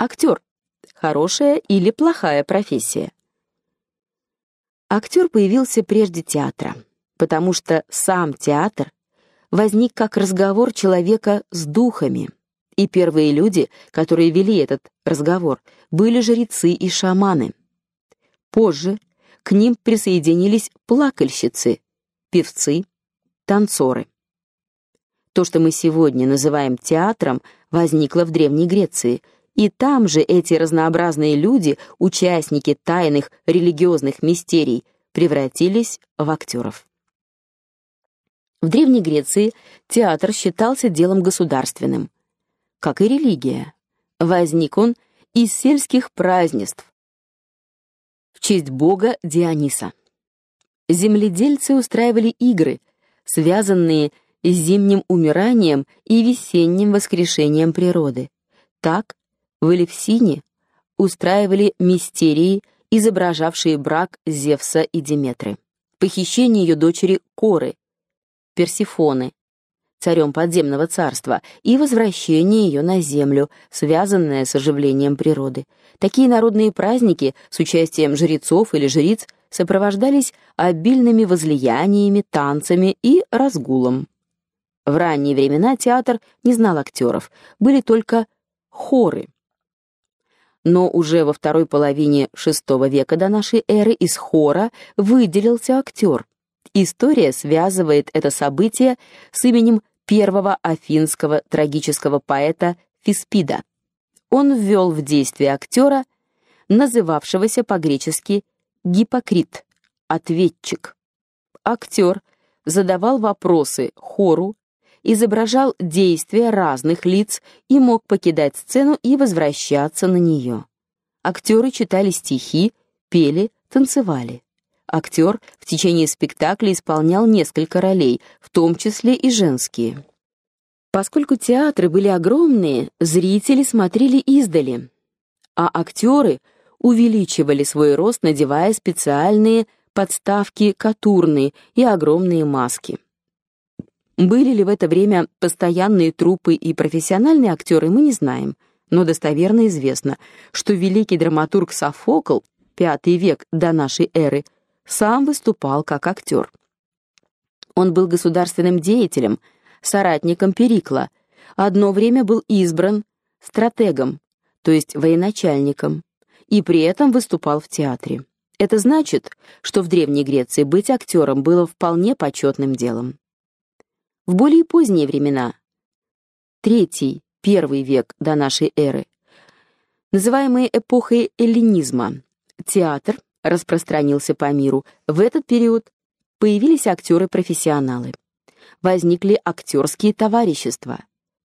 Актер — хорошая или плохая профессия? Актер появился прежде театра, потому что сам театр возник как разговор человека с духами, и первые люди, которые вели этот разговор, были жрецы и шаманы. Позже к ним присоединились плакальщицы, певцы, танцоры. То, что мы сегодня называем театром, возникло в Древней Греции, и там же эти разнообразные люди, участники тайных религиозных мистерий, превратились в актеров. В Древней Греции театр считался делом государственным, как и религия. Возник он из сельских празднеств в честь бога Диониса. Земледельцы устраивали игры, связанные с зимним умиранием и весенним воскрешением природы. Так в Элевсине устраивали мистерии, изображавшие брак Зевса и Деметры, похищение ее дочери Коры, Персефоны, царем подземного царства, и возвращение ее на землю, связанное с оживлением природы. Такие народные праздники с участием жрецов или жриц сопровождались обильными возлияниями, танцами и разгулом. В ранние времена театр не знал актеров, были только хоры. Но уже во второй половине VI века до нашей эры из хора выделился актер. История связывает это событие с именем первого афинского трагического поэта Фиспида. Он ввел в действие актера, называвшегося по-гречески Гиппокрит, ответчик. Актер задавал вопросы хору, изображал действия разных лиц и мог покидать сцену и возвращаться на нее. Актеры читали стихи, пели, танцевали. Актер в течение спектакля исполнял несколько ролей, в том числе и женские. Поскольку театры были огромные, зрители смотрели издали, а актеры увеличивали свой рост, надевая специальные подставки катурны и огромные маски. Были ли в это время постоянные труппы и профессиональные актеры, мы не знаем, но достоверно известно, что великий драматург Софокл, V век до нашей эры, сам выступал как актер. Он был государственным деятелем, соратником Перикла, одно время был избран стратегом, то есть военачальником, и при этом выступал в театре. Это значит, что в Древней Греции быть актером было вполне почетным делом. В более поздние времена, третий, первый век до нашей эры, называемые эпохой эллинизма, театр распространился по миру. В этот период появились актеры-профессионалы. Возникли актерские товарищества.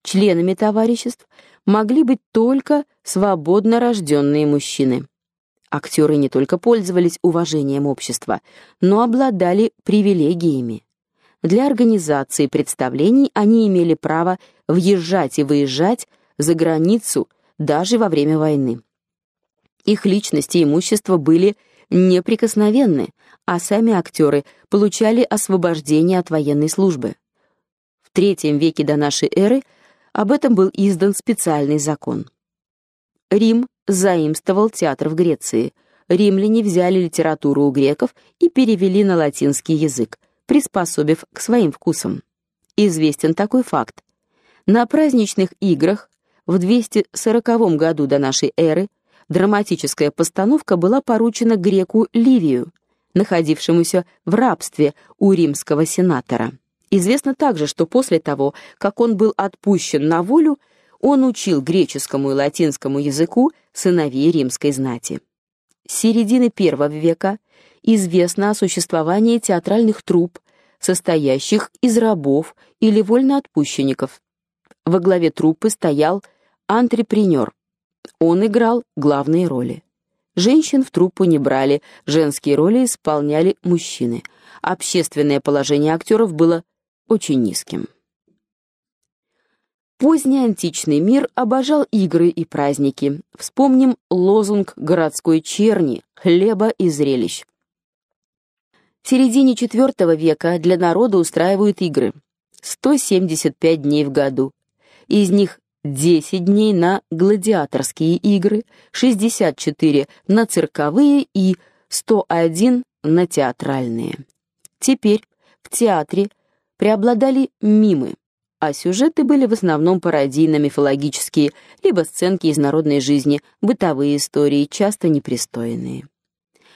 Членами товариществ могли быть только свободно рожденные мужчины. Актеры не только пользовались уважением общества, но обладали привилегиями. Для организации представлений они имели право въезжать и выезжать за границу даже во время войны. Их личности и имущество были неприкосновенны, а сами актеры получали освобождение от военной службы. В III веке до нашей эры об этом был издан специальный закон. Рим заимствовал театр в Греции. Римляне взяли литературу у греков и перевели на латинский язык, приспособив к своим вкусам. Известен такой факт. На праздничных играх в 240 году до нашей эры драматическая постановка была поручена греку Ливию, находившемуся в рабстве у римского сенатора. Известно также, что после того, как он был отпущен на волю, он учил греческому и латинскому языку сыновей римской знати. Середины первого века известно о существовании театральных труп, состоящих из рабов или вольноотпущенников. Во главе труппы стоял антрепренер, он играл главные роли. Женщин в труппу не брали, женские роли исполняли мужчины. Общественное положение актеров было очень низким. Поздний античный мир обожал игры и праздники. Вспомним лозунг городской черни хлеба и зрелищ. В середине IV века для народа устраивают игры. 175 дней в году. Из них 10 дней на гладиаторские игры, 64 на цирковые и 101 на театральные. Теперь в театре преобладали мимы, а сюжеты были в основном пародийно-мифологические, либо сценки из народной жизни, бытовые истории, часто непристойные.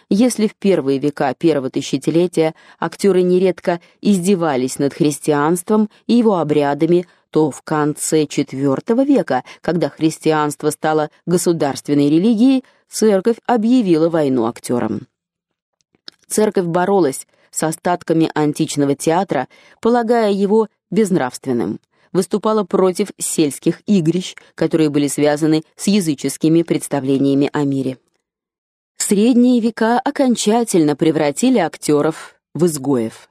Если в первые века первого тысячелетия актеры нередко издевались над христианством и его обрядами, то в конце IV века, когда христианство стало государственной религией, церковь объявила войну актерам. Церковь боролась с остатками античного театра, полагая его безнравственным, выступала против сельских игрищ, которые были связаны с языческими представлениями о мире. Средние века окончательно превратили актеров в изгоев.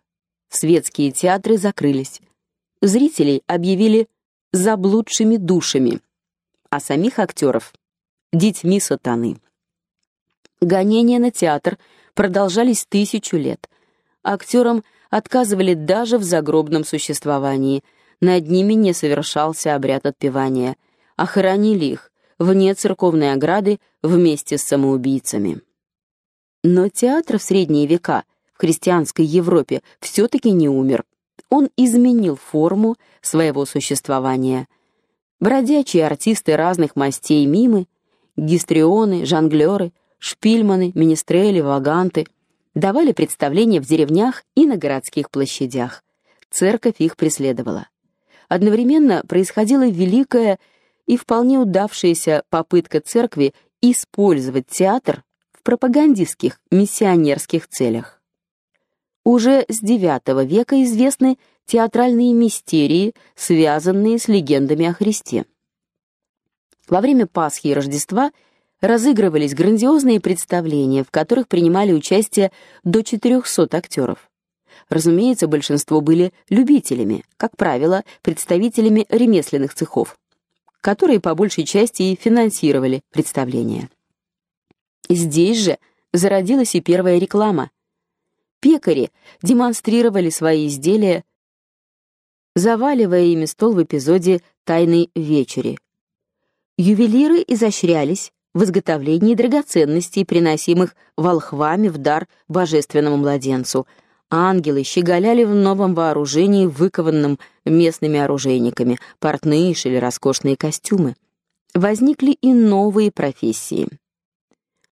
Светские театры закрылись. Зрителей объявили заблудшими душами, а самих актеров — детьми сатаны. Гонения на театр продолжались тысячу лет. Актерам отказывали даже в загробном существовании. Над ними не совершался обряд отпевания, а хоронили их вне церковной ограды вместе с самоубийцами. Но театр в средние века в христианской Европе все-таки не умер. Он изменил форму своего существования. Бродячие артисты разных мастей мимы, гистрионы, жонглеры, шпильманы, министрели, ваганты давали представления в деревнях и на городских площадях. Церковь их преследовала. Одновременно происходила великая и вполне удавшаяся попытка церкви использовать театр в пропагандистских миссионерских целях. Уже с IX века известны театральные мистерии, связанные с легендами о Христе. Во время Пасхи и Рождества разыгрывались грандиозные представления, в которых принимали участие до 400 актеров. Разумеется, большинство были любителями, как правило, представителями ремесленных цехов которые по большей части и финансировали представления. Здесь же зародилась и первая реклама. Пекари демонстрировали свои изделия, заваливая ими стол в эпизоде «Тайной вечери». Ювелиры изощрялись в изготовлении драгоценностей, приносимых волхвами в дар божественному младенцу – Ангелы щеголяли в новом вооружении, выкованном местными оружейниками, портные шили роскошные костюмы. Возникли и новые профессии.